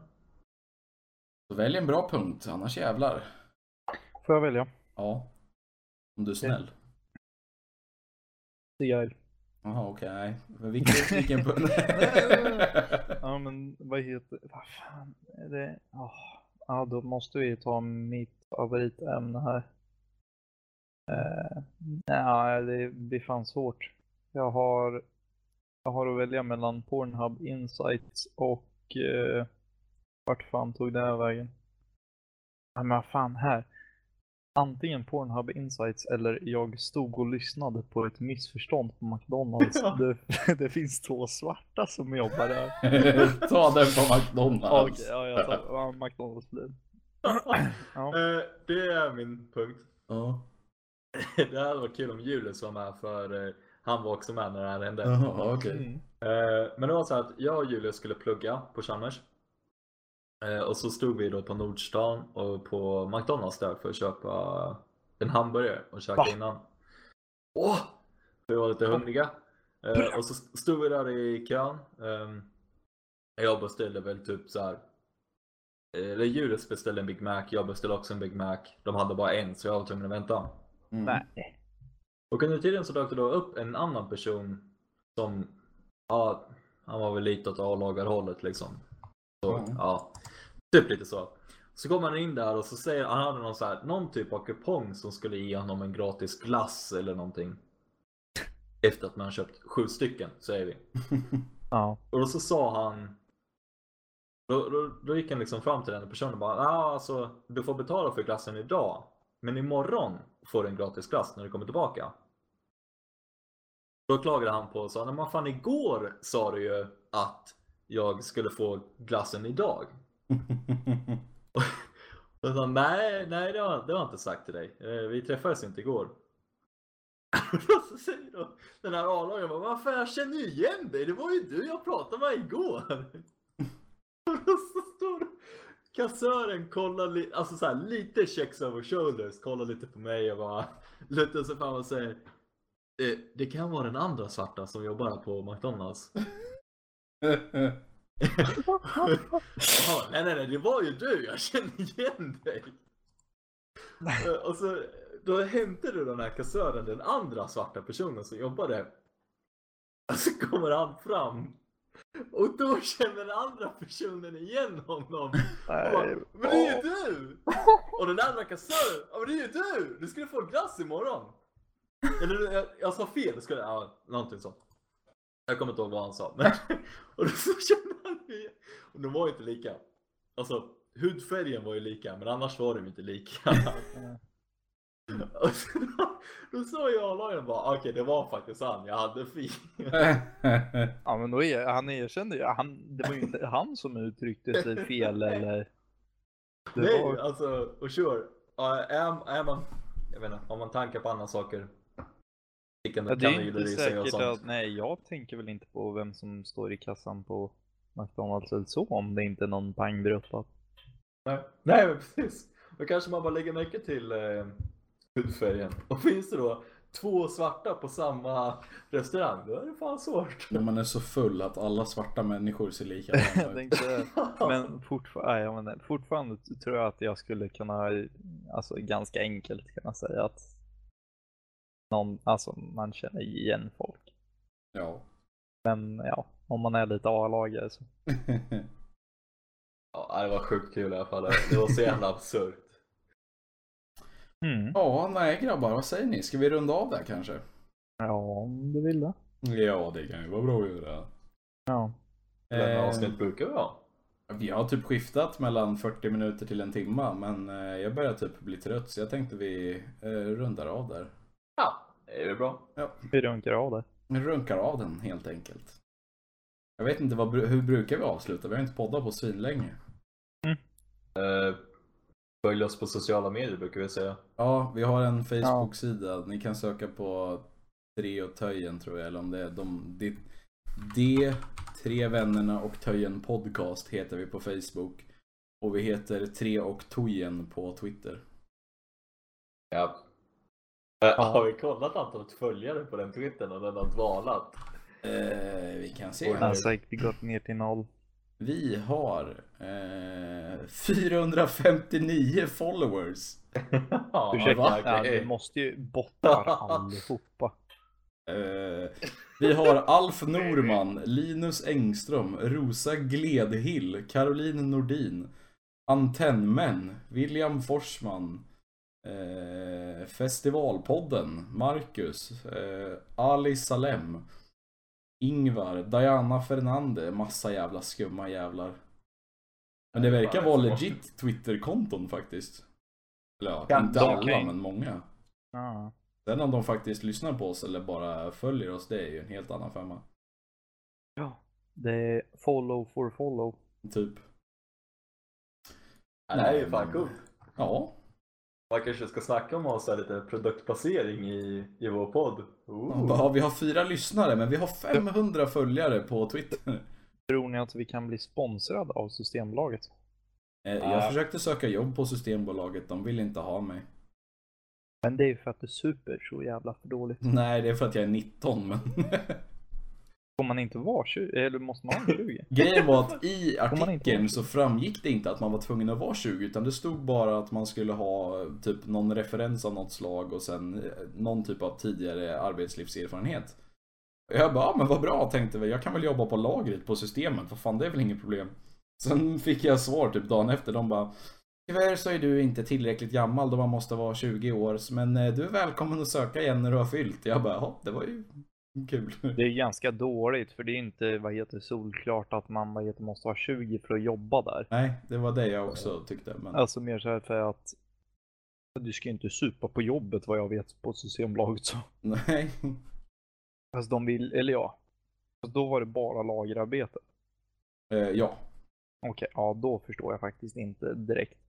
Så välj en bra punkt, annars jävlar. Får jag välja? Ja. Om du är snäll. Cigarr. Jaha, okej. Okay. Vilken, vilken punkt? Ja men vad heter, vad fan är det? Ja, ja då måste vi ta mitt favoritämne här. Eh, uh, nej, det blir fan svårt. Jag har, jag har att välja mellan Pornhub Insights och uh, vart fan tog det här vägen? Ja, men vad fan här. Antingen Pornhub Insights eller jag stod och lyssnade på ett missförstånd på McDonalds. [LAUGHS] Ja. det, det finns två svarta som jobbar där. [LAUGHS] Ta den på McDonalds. Okej, ja, jag tar ja, McDonalds blir det. Ja. Eh, Det är min punkt. Ja. [LAUGHS] Det hade varit kul om Julius var med för eh, Han var också med när det här hände. Jaha, okej. Mm. Eh, Men det var så att jag och Julius skulle plugga på Chalmers. Eh, Och så stod vi då på Nordstan och på McDonalds där för att köpa en hamburgare och käka Va? innan. Åh! Vi var lite hungriga. Eh, Och så stod vi där i kön. Ehm, Jag beställde väl typ så här. eh, Eller Julius beställde en Big Mac, jag beställde också en Big Mac. De hade bara en så jag var tvungen att vänta. Mm. Och under tiden så dök det då upp en annan person som, ja, han var väl lite åt A-lagarhållet liksom. Så, Mm. ja, typ lite så. Så kommer han in där och så säger han hade någon, så här, någon typ av kupong som skulle ge honom en gratis glass eller någonting. Efter att man köpt sju stycken, säger vi. [LAUGHS] Ja. Och då så sa han då, då, då gick han liksom fram till den personen och bara ah, alltså, du får betala för glassen idag Men imorgon får du en gratis glass när du kommer tillbaka Då klagade han på och sa men fan igår sa du ju att jag skulle få glassen idag [LAUGHS] Och jag sa nej, nej det har, det har jag inte sagt till dig. Eh, Vi träffades inte igår. [LAUGHS] Och så säger då den här A-lagaren bara, vad fan jag känner ju igen dig, det var ju du jag pratade med igår. [LAUGHS] Och så står kassören kollar lite, alltså så här, lite checks over shoulders, kollar lite på mig och bara lutar sig fram och säger "Eh, det kan vara den andra svarta som jobbar på McDonalds. [LAUGHS] Jaha, nej nej nej, det var ju du, jag känner igen dig. [LAUGHS] Och så då hämtade den här kassören den andra svarta personen som jobbade. Och så kommer han fram. Och då känner den andra personen igen honom. Och bara, Nej. men det är ju du! [LAUGHS] Och den andra kassören, ja men det är ju du! Du skulle få glass imorgon! Eller jag, jag sa fel, skulle, ja, någonting sånt. Jag kommer inte ihåg vad han sa. Men, och då så ju [LAUGHS] Och de var ju inte lika. Alltså hudfärgen var ju lika, men annars var de inte lika. [LAUGHS] [LAUGHS] Och så då, då sa jag A-lagaren bara, okej det var faktiskt han, jag hade fel. Ja men då är, han erkände ju, han, det var ju inte han som uttryckte sig fel eller... Det Nej, var, alltså, och sure. Ja, Är, är man, jag vet inte, har man tankar på andra saker? Ja, det är inte säkert att, nej jag tänker väl inte på vem som står i kassan på McDonalds eller så om det inte är någon pangbrutta. Nej, nej men precis. Då kanske man bara lägger märke till eh, hudfärgen. Och finns det då två svarta på samma restaurang, då är det fan svårt. När man är så full att alla svarta människor ser likadana [LAUGHS] ut. tänkte, [LAUGHS] men fortfarande, fortfarande tror jag att jag skulle kunna, alltså ganska enkelt kunna säga att någon, alltså man känner igen folk. Ja. Men ja, om man är lite A-lagare så. [LAUGHS] Ja, det var sjukt kul i alla fall. Det var så jävla absurt. Mm. ja, nej grabbar, vad säger ni? Ska vi runda av där kanske? Ja, om du vill det. Ja, det kan ju vara bra att göra. Ja. Hur Eh, avsnitt brukar vi ha? vi har typ skiftat mellan 40 minuter till en timma, men eh, jag börjar typ bli trött så jag tänkte vi eh, rundar av där. Ja, det är väl bra. Vi runkar av det. Runkar av den helt enkelt. Jag vet inte, vad, hur brukar vi avsluta? Vi har inte poddat på svinlänge. Eh, följ oss på sociala medier brukar vi säga. Ja, vi har en Facebook-sida. Ni kan söka på Tre och Töjen tror jag, eller om det är de... Det, de Tre Vännerna och Töjen Podcast heter vi på Facebook. Och vi heter Tre och Tojen på Twitter. Ja. Eh, Har vi kollat antalet följare på den twittern och den har dvalat? Eh, vi kan se. Här. säkert gått ner till noll. Vi har eh, 459 followers. ja, [LAUGHS] Ursäkta, va? ja, du måste ju botta [LAUGHS] allihopa. Eh, vi har Alf Norman, Linus Engström, Rosa Gledhill, Caroline Nordin, Antennmän, William Forsman, eh, Festivalpodden, Marcus, eh, Ali Salem, Ingvar, Diana Fernande, massa jävla skumma jävlar. Men det verkar vara legit Twitter-konton faktiskt. Eller ja, Kan inte alla kring- men många. Ja. Sen om de faktiskt lyssnar på oss eller bara följer oss, det är ju en helt annan femma. ja. Det är follow for follow. Typ. Ja, det är ju Nej, fan coolt. Ja. Man kanske ska snacka om att ha så här lite produktplacering i, i vår podd. Ooh. Ja, vi har fyra lyssnare men vi har 500 följare på Twitter. Tror ni att vi kan bli sponsrade av Systembolaget? Eh, Jag försökte söka jobb på Systembolaget, de vill inte ha mig. Men det är ju för att det super så jävla för dåligt. Nej, det är för att jag är 19 men [LAUGHS] Får man inte vara 20? Eller måste man vara 20? [LAUGHS] Grejen var att i artikeln så framgick det inte att man var tvungen att vara 20 utan det stod bara att man skulle ha typ någon referens av något slag och sen eh, någon typ av tidigare arbetslivserfarenhet. Jag bara, ja, men vad bra tänkte vi, jag kan väl jobba på lagret på systemet, vad fan det är väl inget problem. Sen fick jag svar typ dagen efter, de bara Tyvärr så är du inte tillräckligt gammal då man måste vara 20 år, men eh, du är välkommen att söka igen när du har fyllt. Jag bara, ja, det var ju kul. Det är ganska dåligt för det är inte vad heter solklart att man vad heter, måste vara 20 för att jobba där. Nej, det var det jag också tyckte. Men... Alltså mer så här för att du ska inte supa på jobbet vad jag vet på Systembolaget så. Nej. Alltså de vill, eller ja. Då var det bara lagerarbete. Eh, ja. Okej, ja då förstår jag faktiskt inte direkt.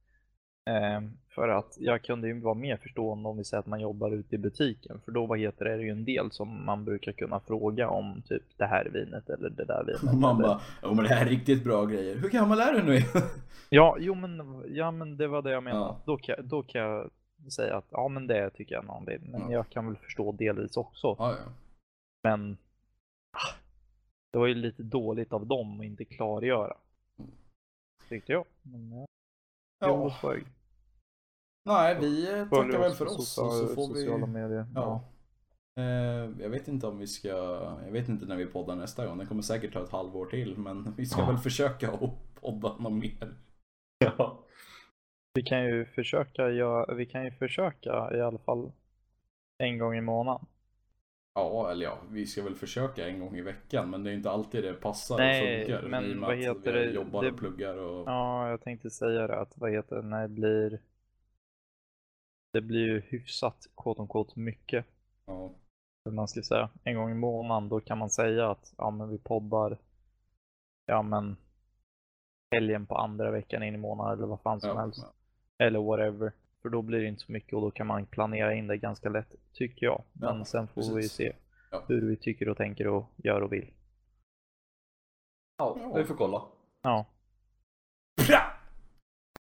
Ehm, för att jag kunde ju vara mer förstående om vi säger att man jobbar ute i butiken. För då vad heter det, är det ju en del som man brukar kunna fråga om typ det här vinet eller det där vinet. [LAUGHS] Man eller... bara, ja men det här är riktigt bra grejer. Hur gammal är du nu? [LAUGHS] Ja, jo men, ja, men det var det jag menade. Ja. Då, kan, då kan jag säga att ja men det tycker jag någon vill. Men Ja. jag kan väl förstå delvis också. ja. Men ah, det var ju lite dåligt av dem att inte klargöra. Tyckte jag. Men, ja. Ja. Nej, vi tackar väl för oss och så får vi... sociala medier. Ja. Eh, jag vet inte om vi ska... Jag vet inte när vi poddar nästa gång. Det kommer säkert ta ett halvår till. Men vi ska Ja. väl försöka att podda något mer. Ja. Vi kan ju försöka göra, vi kan ju försöka i alla fall en gång i månaden. Ja, eller ja, vi ska väl försöka en gång i veckan. Men det är inte alltid det passar Nej, och funkar. men i och med vad att heter vi det? jobbar Det- och pluggar och... Ja, jag tänkte säga det att vad heter det, när det blir det blir ju hyfsat quote on quote mycket. Ja. Man ska säga. En gång i månaden då kan man säga att ja men vi poddar ja men helgen på andra veckan in i månaden eller vad fan som Ja, helst. ja. Eller whatever. För då blir det inte så mycket och då kan man planera in det ganska lätt tycker jag. Men Ja, sen får vi precis. se Ja. hur vi tycker och tänker och gör och vill. ja, vi får kolla. Ja,